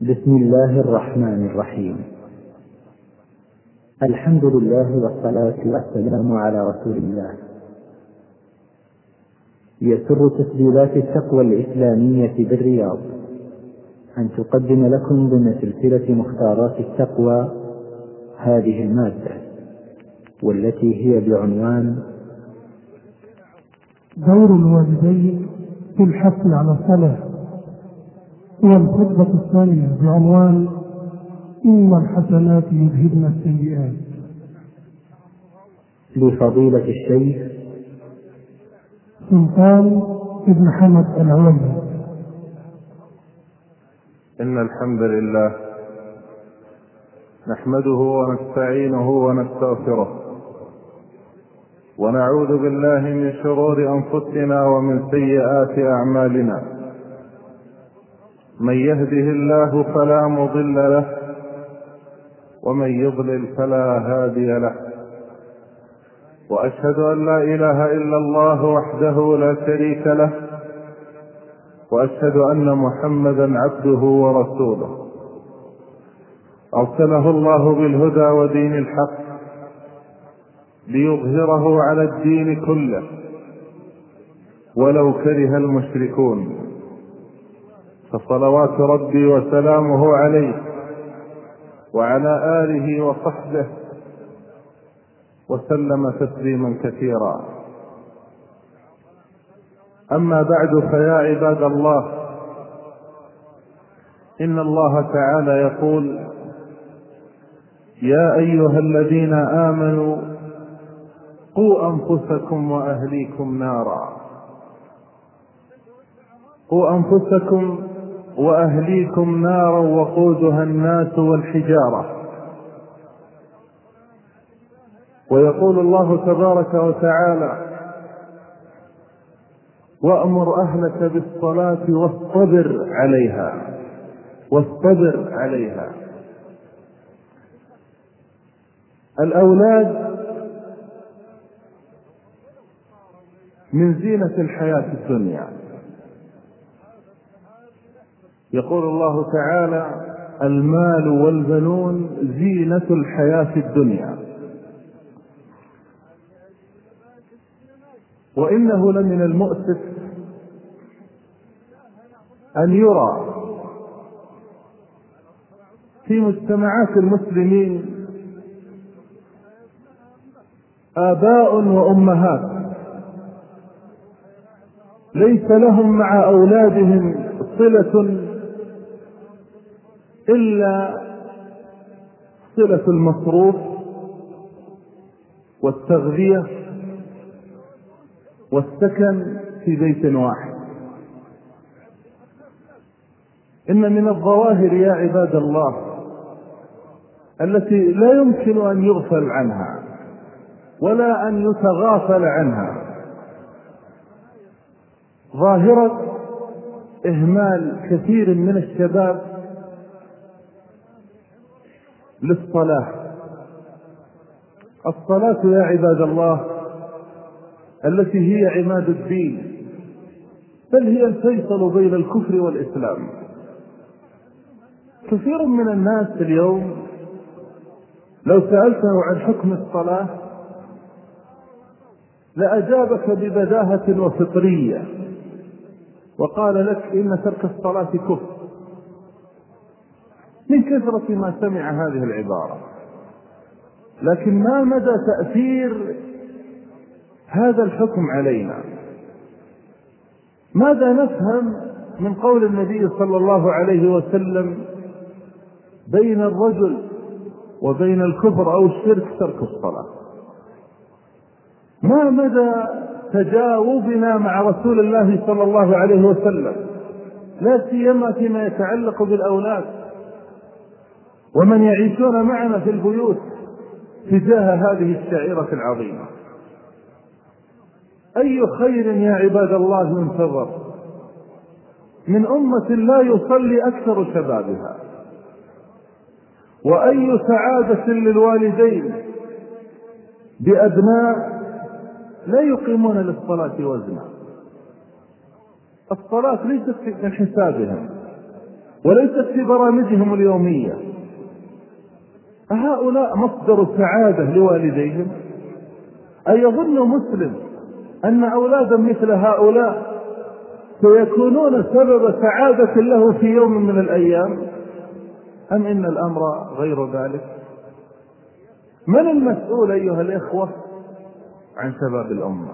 بسم الله الرحمن الرحيم. الحمد لله والصلاة والسلام على رسول الله. يسر تسجيلات التقوى الإسلامية بالرياض. أن تقدم لكم ضمن سلسلة مختارات التقوى هذه المادة والتي هي بعنوان دور الوالدين في الحث على الصلاة والخطبة الثانية بعنوان إن الحسنات يذهبن السيئات. لفضيلة الشيخ. سلطان بن حمد العويني إن الحمد لله نحمده ونستعينه ونستغفره ونعوذ بالله من شرور أنفسنا ومن سيئات أعمالنا. من يهده الله فلا مضل له ومن يضلل فلا هادي له. وأشهد أن لا إله إلا الله وحده لا شريك له وأشهد أن محمدا عبده ورسوله. أرسله الله بالهدى ودين الحق ليظهره على الدين كله ولو كره المشركون. فصلوات ربي وسلامه عليه وعلى آله وصحبه وسلم تسليما كثيرا. أما بعد فيا عباد الله إن الله تعالى يقول يا أيها الذين آمنوا قوا أنفسكم وأهليكم نارا. قوا أنفسكم وأهليكم نارا وقودها الناس والحجارة. ويقول الله تبارك وتعالى وأمر أهلك بالصلاة واصطبر عليها واصطبر عليها. الأولاد من زينة الحياة الدنيا. يقول الله تعالى المال والبنون زينة الحياة الدنيا. وإنه لمن المؤسف أن يرى في مجتمعات المسلمين آباء وأمهات ليس لهم مع أولادهم صلة إلا صلة المصروف والتغذية والسكن في بيت واحد. إن من الظواهر يا عباد الله التي لا يمكن أن يغفل عنها ولا أن يتغافل عنها ظاهرة إهمال كثير من الشباب للصلاة. الصلاة يا عباد الله التي هي عماد الدين بل هي الفيصل بين الكفر والإسلام. كثير من الناس اليوم لو سألته عن حكم الصلاة لأجابك ببداهة وفطرية وقال لك إن ترك الصلاة كفر. من كثرة ما سمع هذه العبارة. لكن ما مدى تأثير هذا الحكم علينا؟ ماذا نفهم من قول النبي صلى الله عليه وسلم بين الرجل وبين الكفر أو الشرك ترك الصلاة؟ ما مدى تجاوبنا مع رسول الله صلى الله عليه وسلم؟ لا سيما فيما يتعلق بالأولاد. ومن يعيشون معنا في البيوت تجاه هذه الشعيرة العظيمة. أي خير يا عباد الله ينتظر من أمة لا يصلي أكثر شبابها. وأي سعادة للوالدين؟ بأبناء لا يقيمون للصلاة وزنا. الصلاة ليست من حسابهم وليست في برامجهم اليومية. أهؤلاء مصدر سعادة لوالديهم؟ أيظن مسلم أن أولادا مثل هؤلاء سيكونون سبب سعادة له في يوم من الأيام؟ أم إن الأمر غير ذلك؟ من المسؤول أيها الإخوة عن شباب الأمة؟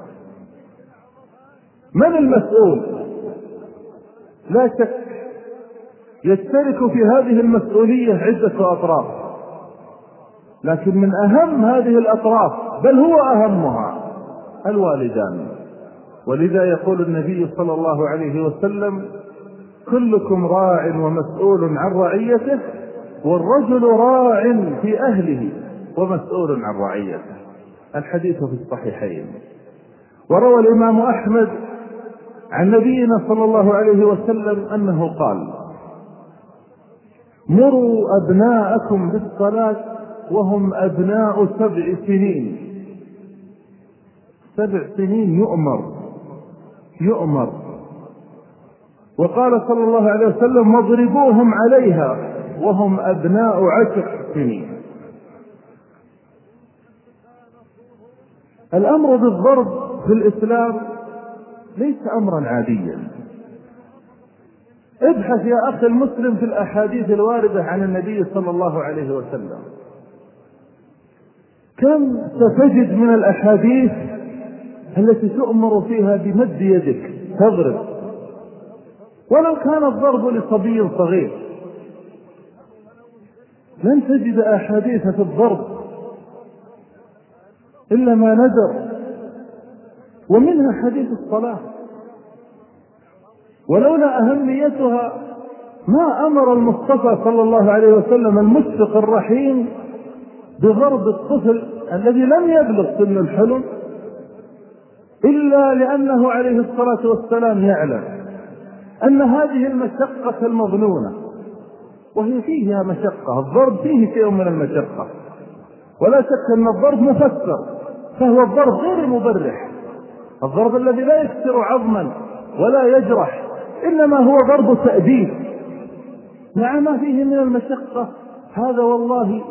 من المسؤول؟ لا شك يشترك في هذه المسؤولية عدة أطراف. لكن من أهم هذه الأطراف بل هو أهمها الوالدان. ولذا يقول النبي صلى الله عليه وسلم كلكم راع ومسؤول عن رعيته والرجل راع في أهله ومسؤول عن رعيته. الحديث في الصحيحين. وروى الإمام أحمد عن نبينا صلى الله عليه وسلم أنه قال مروا أبناءكم بالصلاة وهم أبناء سبع سنين. سبع سنين يؤمر يؤمر. وقال صلى الله عليه وسلم واضربوهم عليها وهم أبناء عشر سنين. الأمر بالضرب في الإسلام ليس أمرا عاديا. ابحث يا أخي المسلم في الأحاديث الواردة عن النبي صلى الله عليه وسلم. كم ستجد من الأحاديث التي تؤمر فيها بمد يدك تضرب. ولو كان الضرب لصبي صغير. لن تجد أحاديث في الضرب إلا ما ندر ومنها حديث الصلاة. ولولا أهميتها ما أمر المصطفى صلى الله عليه وسلم المشفق الرحيم بضرب الطفل الذي لم يبلغ سن الحلم إلا لأنه عليه الصلاة والسلام يعلم أن هذه المشقة المظنونة وهي فيها مشقة الضرب فيه شيء من المشقة ولا شك أن الضرب مفسر فهو الضرب غير المبرح الضرب الذي لا يكسر عظما ولا يجرح إنما هو ضرب تأديب مع ما فيه من المشقة هذا والله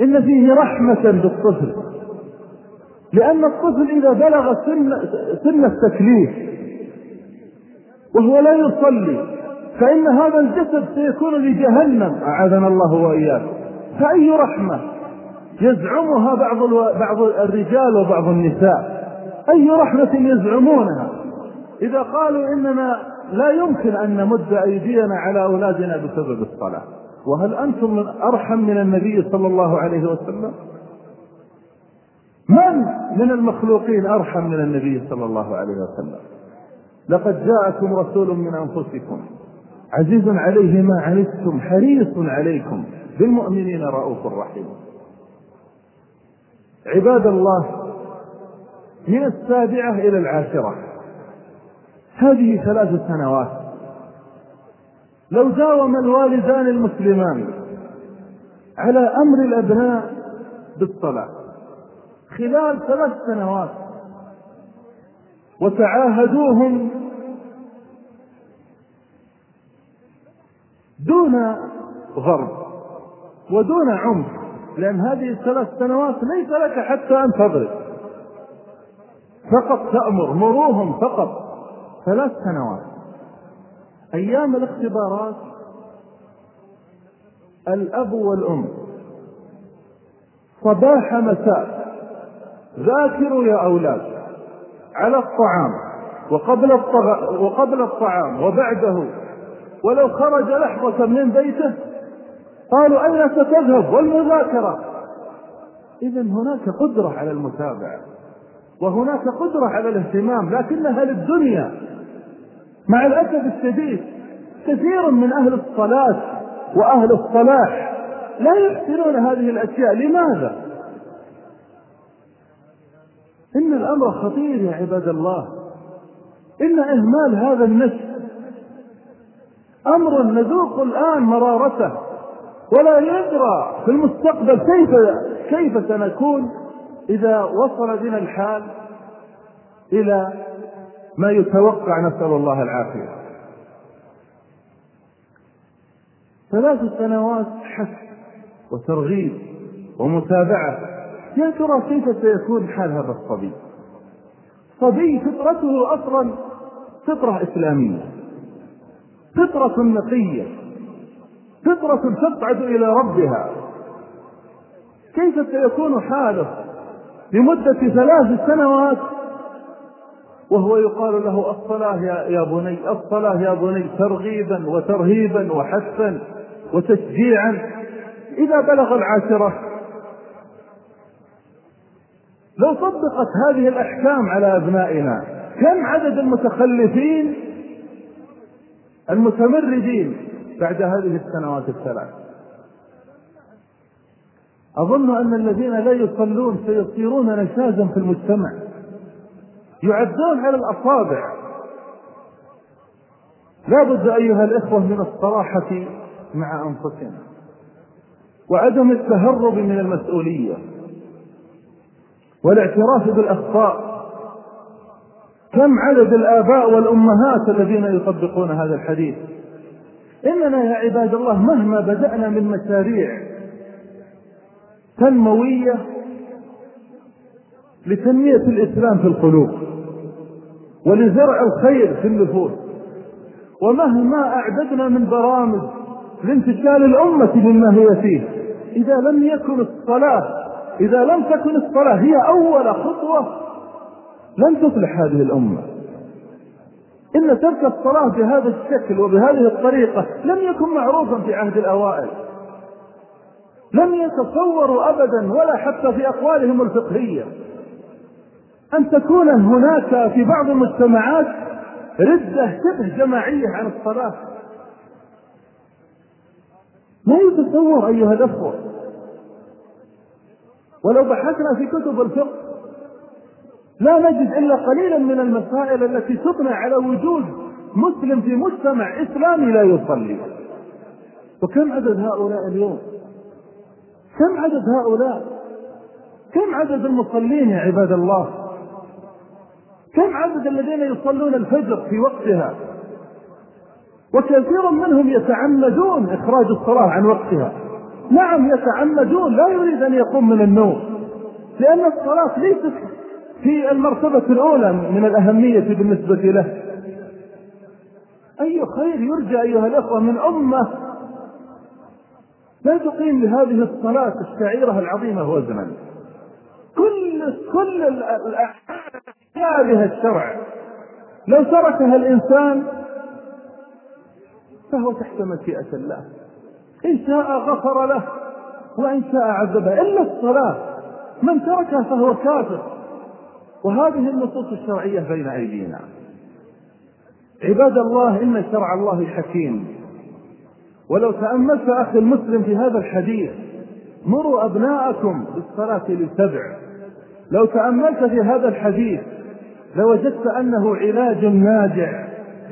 إن فيه رحمة بالطفل. لأن الطفل إذا بلغ سن, سن التكليف وهو لا يصلي فإن هذا الجسد سيكون لجهنم. أعاذنا الله وإياك. فأي رحمة يزعمها بعض بعض الرجال وبعض النساء؟ أي رحمة يزعمونها؟ إذا قالوا إننا لا يمكن أن نمد أيدينا على أولادنا بسبب الصلاة. وهل أنتم من أرحم من النبي صلى الله عليه وسلم؟ من من المخلوقين أرحم من النبي صلى الله عليه وسلم؟ لقد جاءكم رسول من أنفسكم. عزيز عليه ما عنتم حريص عليكم. بالمؤمنين رؤوف رحيم. عباد الله من السابعة إلى العاشرة. هذه ثلاث سنوات. لو داوم الوالدان المسلمان على أمر الأبناء بالصلاة خلال ثلاث سنوات وتعاهدوهم دون ضرب ودون عنف لأن هذه الثلاث سنوات ليس لك حتى أن تضرب. فقط تأمر مروهم فقط ثلاث سنوات. أيام الاختبارات الأب والأم. صباح مساء. ذاكروا يا أولاد. على الطعام. وقبل وقبل الطعام. وبعده. ولو خرج لحظة من بيته قالوا أين ستذهب؟ والمذاكرة. إذا هناك قدرة على المتابعة. وهناك قدرة على الاهتمام لكنها للدنيا. مع الأسف الشديد كثير من أهل الصلاة وأهل الصلاح لا يحسنون هذه الأشياء لماذا؟ إن الأمر خطير يا عباد الله إن إهمال هذا النفس أمر نذوق الآن مرارته ولا يدرى في المستقبل كيف كيف سنكون إذا وصل بنا الحال إلى ما يتوقع نسأل الله العافية. ثلاث سنوات حث وترغيب ومتابعة. يا ترى كيف سيكون حال هذا الصبي؟ صبي فطرته أصلا فطرة إسلامية فطرة نقية فطرة تصعد إلى ربها. كيف سيكون حاله لمدة ثلاث سنوات وهو يقال له الصلاة يا بني الصلاة يا بني ترغيبا وترهيبا وحثا وتشجيعا. إذا بلغ العاشرة لو طبقت هذه الأحكام على أبنائنا كم عدد المتخلفين المتمردين بعد هذه السنوات الثلاث؟ أظن أن الذين لا يصلون سيصيرون نشازا في المجتمع. يعدون على الأصابع. لا بد أيها الإخوة من الصراحة مع أنفسنا وعدم التهرب من المسؤولية والاعتراف بالأخطاء. كم عدد الآباء والأمهات الذين يطبقون هذا الحديث؟ إننا يا عباد الله مهما بدأنا من مشاريع تنموية لتنمية الإسلام في القلوب ولزرع الخير في النفوس. ومهما أعددنا من برامج لانتشال الأمة مما هي فيه إذا لم يكن الصلاة إذا لم تكن الصلاة هي أول خطوة لن تصلح هذه الأمة. إن ترك الصلاة بهذا الشكل وبهذه الطريقة لم يكن معروفا في عهد الأوائل. لم يتصوروا أبدا ولا حتى في أقوالهم الفقهية. أن تكون هناك في بعض المجتمعات ردة شبه جماعية عن الصلاة. ما يتصور أيها الأخوة. ولو بحثنا في كتب الفقه لا نجد إلا قليلا من المسائل التي تبنى على وجود مسلم في مجتمع إسلامي لا يصلي. وكم عدد هؤلاء اليوم؟ كم عدد هؤلاء؟ كم عدد المصلين يا عباد الله؟ كم عدد الذين يصلون الفجر في وقتها؟ وكثير منهم يتعمدون إخراج الصلاة عن وقتها. نعم يتعمدون لا يريد أن يقوم من النوم لأن الصلاة ليست في المرتبة الأولى من الأهمية بالنسبة له. أي خير يرجى أيها الأخوة من أمة لا تقيم لهذه الصلاة الشعيرة العظيمة وزنا كل كل الأحكام بها الشرع. لو تركها الإنسان فهو تحت مشيئة الله. إن شاء غفر له وإن شاء عذبه. إلا الصلاة. من تركها فهو كافر. وهذه النصوص الشرعية بين أيدينا. عباد الله إن شرع الله حكيم. ولو تأملت أخي المسلم في هذا الحديث مروا أبناءكم بالصلاة لسبع. لو تأملت في هذا الحديث لوجدت أنه علاج ناجع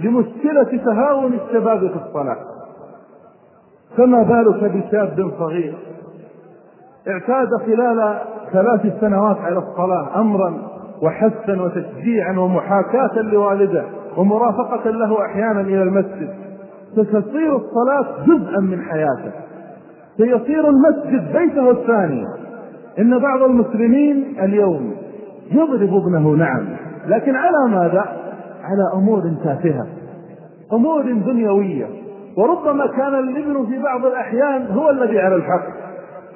لمشكلة تهاون الشباب في الصلاة. فما بالك بشاب صغير اعتاد خلال ثلاث سنوات على الصلاة أمرا وحثا وتشجيعا ومحاكاة لوالده ومرافقة له أحيانا إلى المسجد. فتصير الصلاة جزءا من حياته. سيصير المسجد بيته الثاني. إن بعض المسلمين اليوم يضرب ابنه نعم لكن على ماذا؟ على أمور تافهة أمور دنيوية. وربما كان الابن في بعض الأحيان هو الذي على الحق.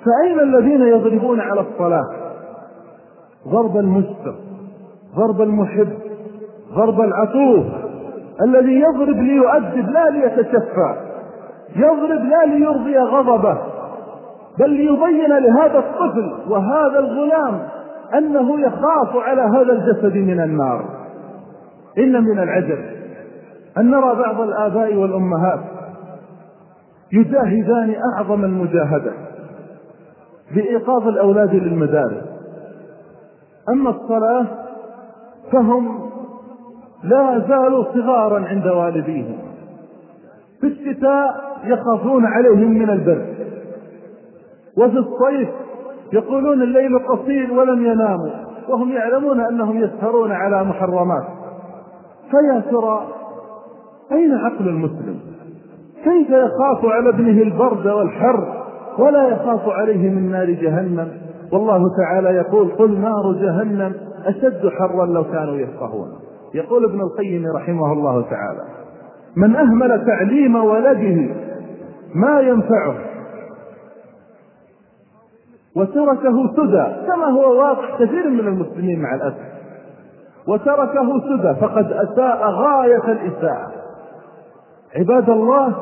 فأين الذين يضربون على الصلاة؟ ضرب المشفق ضرب المحب ضرب العطوف. الذي يضرب ليؤدب لا ليتشفى يضرب لا ليرضي غضبه. بل ليبين لهذا الطفل وهذا الغلام أنه يخاف على هذا الجسد من النار. إن من العجب أن نرى بعض الآباء والأمهات يجاهدان أعظم المجاهدة بإيقاظ الأولاد للمدارس. أما الصلاة فهم لا زالوا صغارا عند والديهم. في الشتاء يخافون عليهم من البرد وفي الصيف يقولون الليل قصير ولم يناموا وهم يعلمون أنهم يسهرون على محرمات. فيا ترى أين عقل المسلم؟ كيف يخاف على ابنه البرد والحر ولا يخاف عليه من نار جهنم؟ والله تعالى يقول قل نار جهنم أشد حرا لو كانوا يفقهون. يقول ابن القيم رحمه الله تعالى من أهمل تعليم ولده ما ينفعه وتركه سدى كما هو واقع كثير من المسلمين مع الأسف. وتركه سدى فقد أساء غاية الإساءة. عباد الله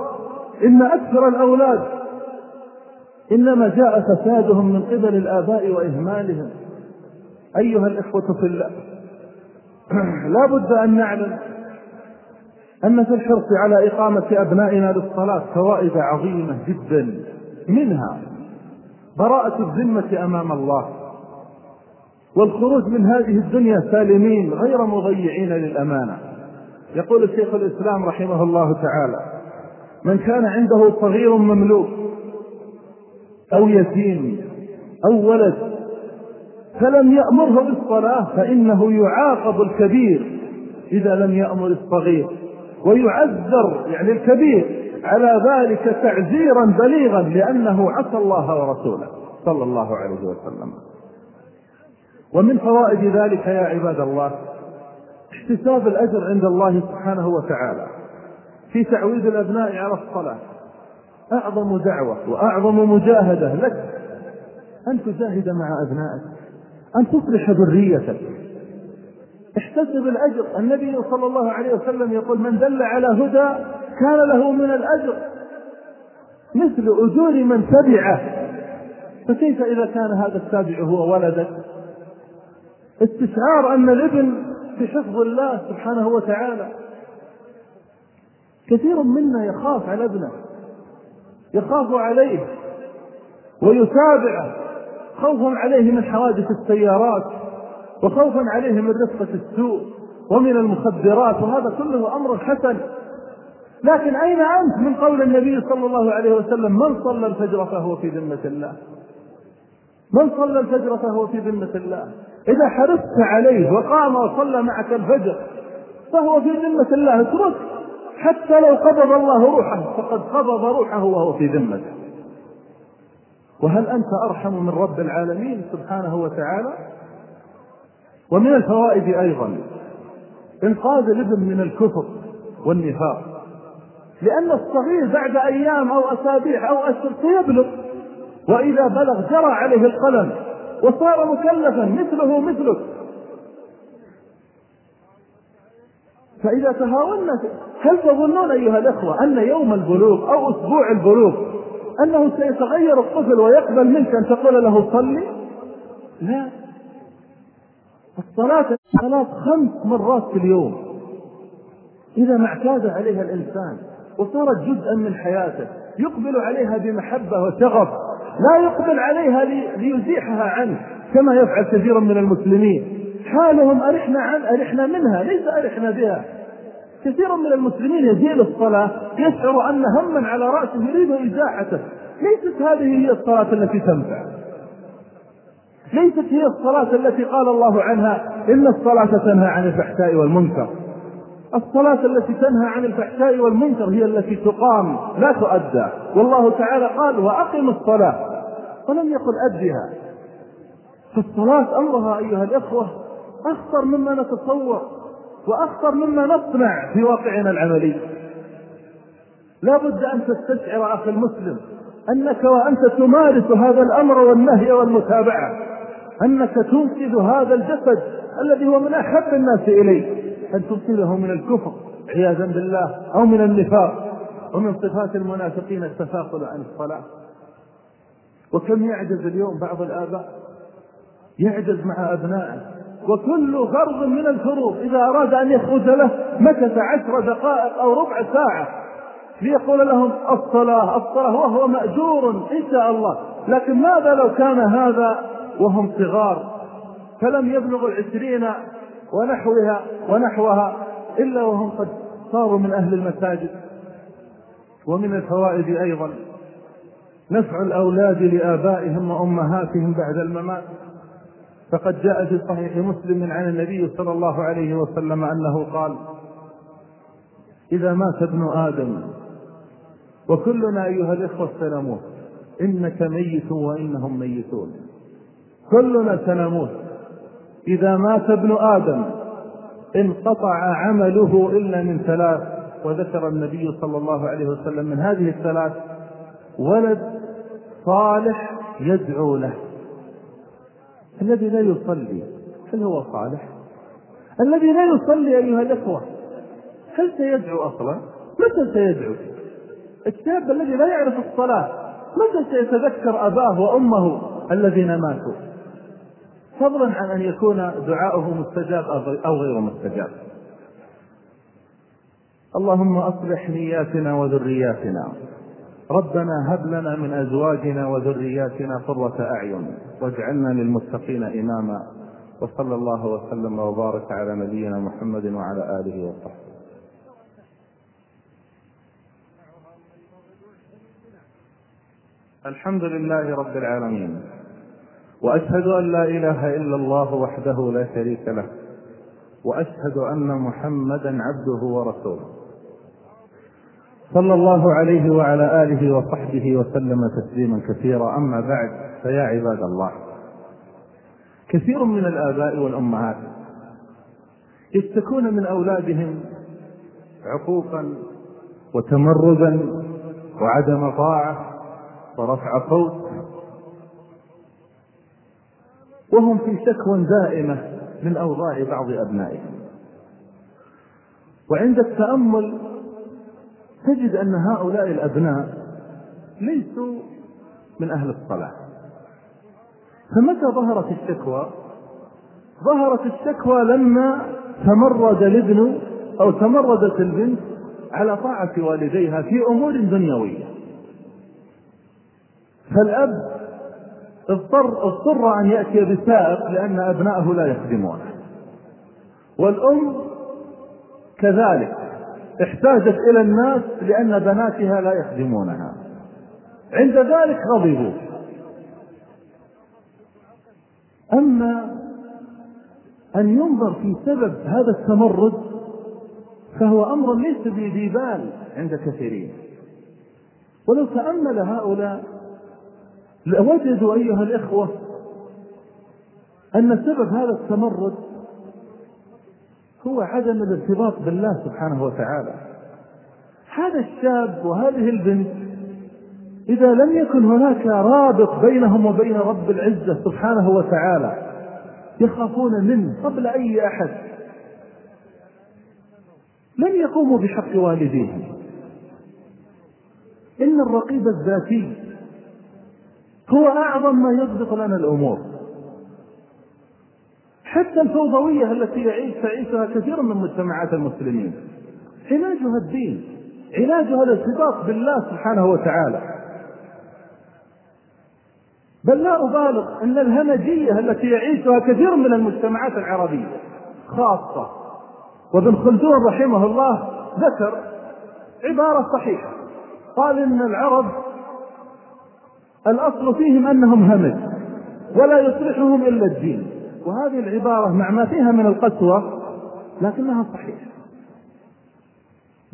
إن أكثر الأولاد إنما جاء فسادهم من قبل الآباء وإهمالهم. أيها الإخوة في الله لا بد أن نعلم أن في الحرص على إقامة أبنائنا للصلاة فوائد عظيمة جدا منها براءة الذمة أمام الله. والخروج من هذه الدنيا سالمين غير مضيعين للأمانة. يقول الشيخ الإسلام رحمه الله تعالى من كان عنده صغير مملوك أو يتيم أو ولد فلم يأمره بالصلاة فإنه يعاقب الكبير إذا لم يأمر الصغير ويعذر يعني الكبير على ذلك تعزيرا بليغا لأنه عصى الله ورسوله صلى الله عليه وسلم. ومن فوائد ذلك يا عباد الله احتساب الأجر عند الله سبحانه وتعالى في تعويد الأبناء على الصلاة. أعظم دعوة وأعظم مجاهدة لك أن تجاهد مع أبنائك أن تصلح ذريتك احتسب الأجر. النبي صلى الله عليه وسلم يقول من دل على هدى كان له من الأجر. مثل أجور من تبعه. فكيف إذا كان هذا التابع هو ولدك؟ استشعار أن الابن في حفظ الله سبحانه وتعالى. كثير منا يخاف على ابنه يخاف عليه ويتابعه. خوفا عليه من حوادث السيارات. وخوفا عليه من رفقة السوء ومن المخدرات وهذا كله أمر حسن. لكن أين أنت من قول النبي صلى الله عليه وسلم من صلى الفجر فهو في ذمة الله؟ من صلى الفجر فهو في ذمة الله؟ إذا حرصت عليه وقام وصلى معك الفجر فهو في ذمة الله اترك حتى لو قبض الله روحه فقد قبض روحه وهو في ذمته. وهل أنت أرحم من رب العالمين سبحانه وتعالى؟ ومن الفوائد أيضا إنقاذ الابن من الكفر والنفاق. لأن الصغير بعد أيام أو أسابيع أو أشهر سيبلغ وإذا بلغ جرى عليه القلم وصار مكلفا مثله مثلك. فإذا تهاونا هل تظنون أيها الأخوة أن يوم البلوغ أو أسبوع البلوغ أنه سيتغير الطفل ويقبل منك أن تقول له صلي؟ لا. الصلاة الصلاة خمس مرات في اليوم. إذا ما اعتاد عليها الإنسان وصارت جزءا من حياته يقبل عليها بمحبة وشغف لا يقبل عليها ليزيحها عنه كما يفعل كثير من المسلمين. حالهم أرحنا عن أرحنا منها ليس أرحنا بها. كثير من المسلمين يزيل الصلاة يشعر أن هما على رأسه يريد إزاحته. ليست هذه هي الصلاة التي تنفع. ليست هي الصلاة التي قال الله عنها إن الصلاة تنهى عن الفحشاء والمنكر. الصلاة التي تنهى عن الفحشاء والمنكر هي التي تقام لا تؤدى. والله تعالى قال وأقم الصلاة. ولم يقل أدها فالصلاة أمرها أيها الإخوة أخطر مما نتصور وأخطر مما نصنع في واقعنا العملي. لا بد أن تستشعر أخي المسلم أنك وأنت تمارس هذا الأمر والنهي والمتابعة. أنك تنقذ هذا الجسد الذي هو من أحب الناس إليك أن تنقذه من الكفر عياذا بالله أو من النفاق ومن صفات المنافقين التفاقل عن الصلاة. وكم يعجز اليوم بعض الآباء؟ يعجز مع أبنائه. وكل فرض من الفروض إذا أراد أن يخرج له مكث عشر دقائق أو ربع ساعة ليقول لهم الصلاة الصلاة وهو مأجور إن شاء الله. لكن ماذا لو كان هذا وهم صغار فلم يبلغوا العشرين ونحوها ونحوها إلا وهم قد صاروا من أهل المساجد. ومن الفوائد أيضا نفع الأولاد لآبائهم وأمهاتهم بعد الممات. فقد جاء في صحيح مسلم عن النبي صلى الله عليه وسلم أنه قال إذا مات ابن آدم وكلنا أيها الإخوة سنموت إنك ميت وإنهم ميتون. كلنا سنموت. إذا مات ابن آدم انقطع عمله إلا من ثلاث وذكر النبي صلى الله عليه وسلم من هذه الثلاث ولد صالح يدعو له. الذي لا يصلي هل هو صالح؟ الذي لا يصلي أيها الأخوة هل سيدعو أصلا؟ متى سيدعو؟ الشاب الذي لا يعرف الصلاة متى سيتذكر أباه وأمه الذين ماتوا؟ فضلا عن أن يكون دعاؤه مستجاب أو غير مستجاب. اللهم أصلح نياتنا وذرياتنا. ربنا هب لنا من أزواجنا وذرياتنا قرة أعين واجعلنا للمتقين إماما. وصلى الله وسلم وبارك على نبينا محمد وعلى آله وصحبه. الحمد لله رب العالمين. وأشهد أن لا إله إلا الله وحده لا شريك له وأشهد أن محمدا عبده ورسوله. صلى الله عليه وعلى آله وصحبه وسلم تسليما كثيرا. أما بعد فيا عباد الله كثير من الآباء والأمهات يشتكون من أولادهم عقوقا وتمردا وعدم طاعة ورفع صوت وهم في شكوى دائمة من أوضاع بعض أبنائهم. وعند التأمل تجد أن هؤلاء الأبناء ليسوا من أهل الصلاة. فمتى ظهرت الشكوى؟ ظهرت الشكوى لما تمرد الابن أو تمردت البنت على طاعة والديها في أمور دنيوية. فالأب اضطر اضطر أن يأتي بسائق لأن أبنائه لا يخدمونه والأم كذلك احتاجت إلى الناس لأن بناتها لا يخدمونها. عند ذلك غضبوا. أما أن ينظر في سبب هذا التمرد فهو أمر ليس بذي بال عند كثيرين. ولو تأمل هؤلاء لوجدوا أيها الإخوة أن سبب هذا التمرد هو عدم الارتباط بالله سبحانه وتعالى. هذا الشاب وهذه البنت إذا لم يكن هناك رابط بينهم وبين رب العزة سبحانه وتعالى يخافون منه قبل أي أحد لن يقوموا بحق والديهم. إن الرقيب الذاتي هو أعظم ما يضبط لنا الأمور. حتى الفوضوية التي يعيش تعيشها كثير من مجتمعات المسلمين. علاجها الدين. علاجها الارتباط بالله سبحانه وتعالى. بل لا أبالغ أن الهمجية التي يعيشها كثير من المجتمعات العربية خاصة وابن خلدون رحمه الله ذكر عبارة صحيحة. قال إن العرب الأصل فيهم أنهم همج ولا يصلحهم إلا الدين. وهذه العبارة مع ما فيها من القسوة لكنها صحيحة.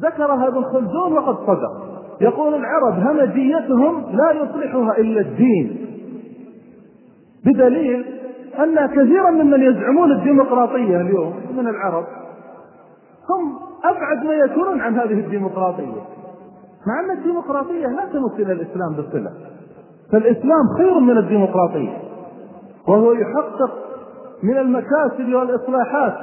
ذكرها ابن خلدون وقد صدق. يقول العرب همجيتهم لا يصلحها إلا الدين. بدليل أن كثيرا ممن يزعمون الديمقراطية اليوم من العرب هم أبعد ما يكونون عن هذه الديمقراطية مع أن الديمقراطية لا تمس إلى الإسلام بالصلة فالإسلام خير من الديمقراطية وهو يحقق من المكاسب والإصلاحات.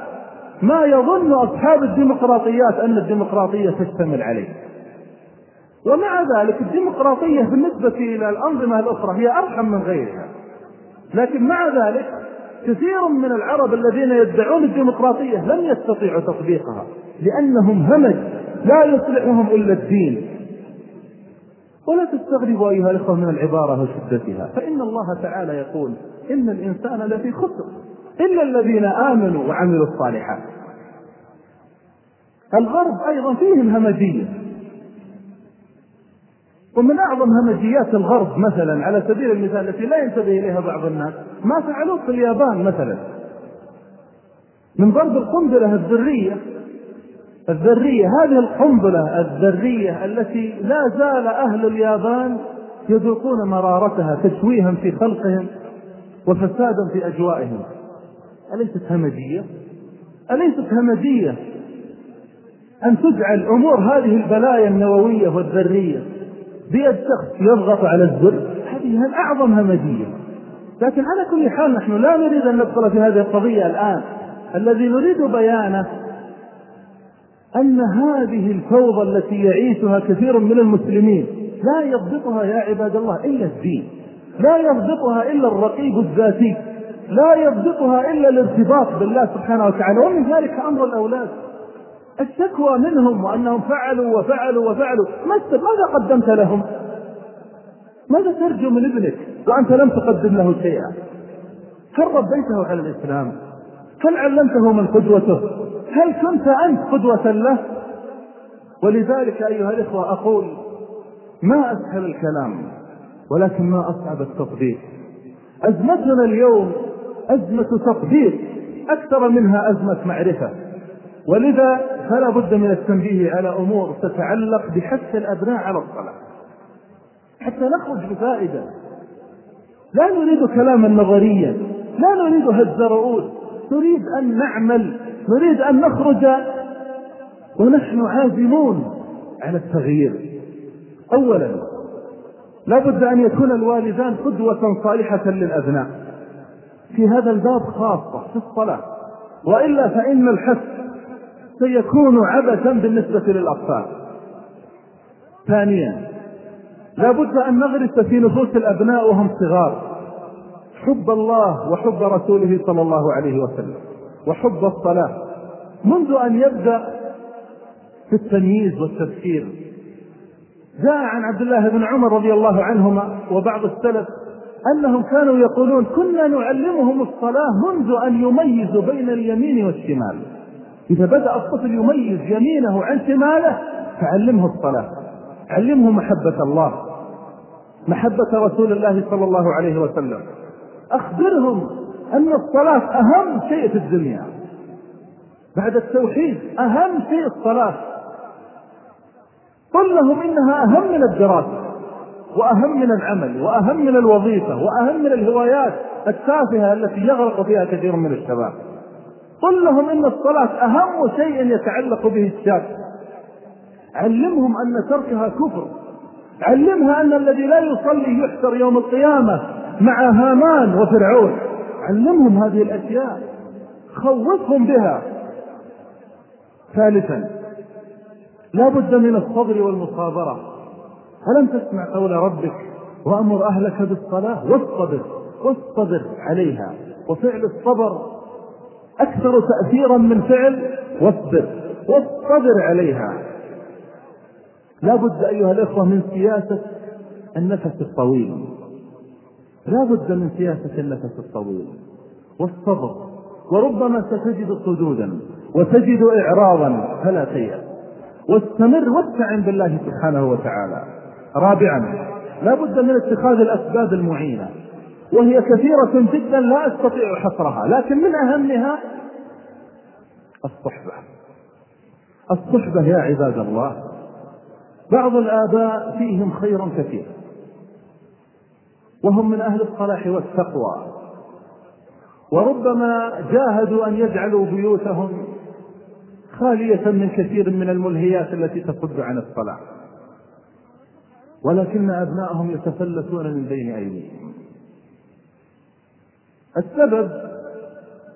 ما يظن أصحاب الديمقراطيات أن الديمقراطية تشتمل عليه. ومع ذلك الديمقراطية بالنسبة إلى الأنظمة الأخرى هي أرحم من غيرها. لكن مع ذلك كثير من العرب الذين يدعون الديمقراطية لم يستطيعوا تطبيقها لأنهم همج لا يصلحهم إلا الدين. ولا تستغربوا أيها الإخوة من العبارة وشدتها. فإن الله تعالى يقول إن الإنسان لفي خسر إلا الذين آمنوا وعملوا الصالحات. الغرب أيضا فيهم همجية. ومن أعظم همجيات الغرب مثلا على سبيل المثال التي لا ينتبه إليها بعض الناس ما فعلوه في اليابان مثلا. من ضرب القنبلة الذرية الذرية هذه القنبلة الذرية التي لا زال أهل اليابان يذوقون مرارتها تشويها في خلقهم وفسادا في أجوائهم. أليست همجية؟ أليست همجية أن تجعل أمور هذه البلايا النووية والذرية بيد شخص يضغط على الزر؟ هذه أعظم همجية؟ لكن على كل حال نحن لا نريد أن ندخل في هذه القضية الآن. الذي نريد بيانه أن هذه الفوضى التي يعيشها كثير من المسلمين لا يضبطها يا عباد الله إلا الدين لا يضبطها إلا الرقيب الذاتي لا يضبطها إلا الارتباط بالله سبحانه وتعالى ومن ذلك أمر الأولاد. الشكوى منهم وأنهم فعلوا وفعلوا وفعلوا. ماذا قدمت لهم؟ ماذا ترجو من ابنك وأنت لم تقدم له شيئا؟ هل ربيته على الإسلام؟ هل علمته من قدوته؟ هل كنت أنت قدوة له؟ ولذلك أيها الإخوة أقول ما أسهل الكلام ولكن ما أصعب التطبيق. أزمتنا اليوم أزمة تطبيق أكثر منها أزمة معرفة. ولذا فلا بد من التنبيه على أمور تتعلق بحث الأبناء على الصلاة. حتى نخرج بفائدة. لا نريد كلاما نظريا لا نريد هز رؤوس. نريد أن نعمل نريد أن نخرج. ونحن عازمون على التغيير. أولا لا بد أن يكون الوالدان قدوة صالحة للأبناء. في هذا الباب خاصة في الصلاة. وإلا فإن الحث سيكون عبثا بالنسبة للأطفال. ثانيا لا بد أن نغرس في نفوس الأبناء وهم صغار. حب الله وحب رسوله صلى الله عليه وسلم وحب الصلاة. منذ أن يبدأ في التمييز والتفكير جاء عن عبد الله بن عمر رضي الله عنهما وبعض السلف أنهم كانوا يقولون كنا نعلمهم الصلاة منذ أن يميزوا بين اليمين والشمال. إذا بدأ الطفل يميز يمينه عن شماله فعلمه الصلاة. علمه محبة الله محبة رسول الله صلى الله عليه وسلم. أخبرهم أن الصلاة أهم شيء في الدنيا. بعد التوحيد أهم شيء الصلاة. قل لهم إنها أهم من الدراسة وأهم من العمل وأهم من الوظيفة وأهم من الهوايات التافهة التي يغرق فيها كثير من الشباب. قل لهم إن الصلاة أهم شيء يتعلق به الشاب. علمهم أن تركها كفر. علمها أن الذي لا يصلي يحشر يوم القيامة. مع هامان وفرعون. علمهم هذه الأشياء. خوفهم بها. ثالثا لا بد من الصبر والمصابرة. ألم تسمع قول ربك وأمر أهلك بالصلاة؟ واصطبر واصطبر عليها. وفعل الصبر أكثر تأثيرا من فعل واصبر واصطبر عليها. لا بد أيها الإخوة من سياسة النفس الطويل. لا بد من سياسة النفس الطويل والصبر وربما ستجد صدودا وتجد إعراضا فلا تيأس واستمر واستعن بالله سبحانه وتعالى. رابعا لا بد من اتخاذ الأسباب المعينة وهي كثيرة جدا لا أستطيع حصرها لكن من أهمها الصحبة. الصحبة يا عباد الله بعض الآباء فيهم خير كثير وهم من أهل الصلاح والتقوى. وربما جاهدوا أن يجعلوا بيوتهم خالية من كثير من الملهيات التي تصد عن الصلاة ولكن أبنائهم يتفلتون من بين أيديهم. السبب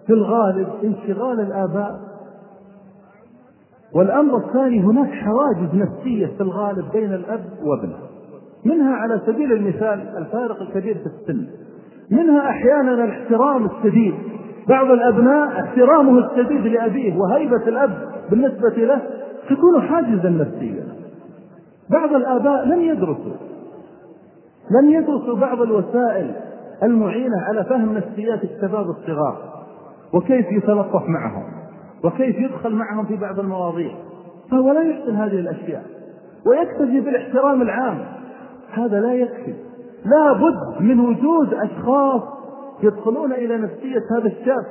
في الغالب انشغال الآباء. والأمر الثاني هناك حواجز نفسية في الغالب بين الأب وابنه. منها على سبيل المثال الفارق الكبير في السن. منها أحيانا الاحترام الشديد. بعض الأبناء احترامه الشديد لأبيه وهيبة الأب بالنسبة له تكون حاجزا نفسيا. بعض الآباء لم يدرسوا. لم يدرسوا بعض الوسائل المعينة على فهم نفسيات الشباب الصغار. وكيف يتلطف معهم. وكيف يدخل معهم في بعض المواضيع. فهو لا يحسن هذه الأشياء. ويكتفي بالاحترام العام. هذا لا يكفي. لا بد من وجود أشخاص يدخلون إلى نفسية هذا الشاب.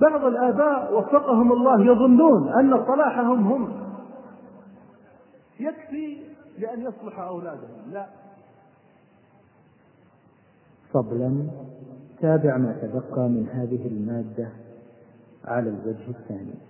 بعض الآباء وفقهم الله يظنون أن صلاحهم هم. يكفي لأن يصلح أولادهم. لا. فضلا تابع ما تبقى من هذه المادة على الوجه الثاني.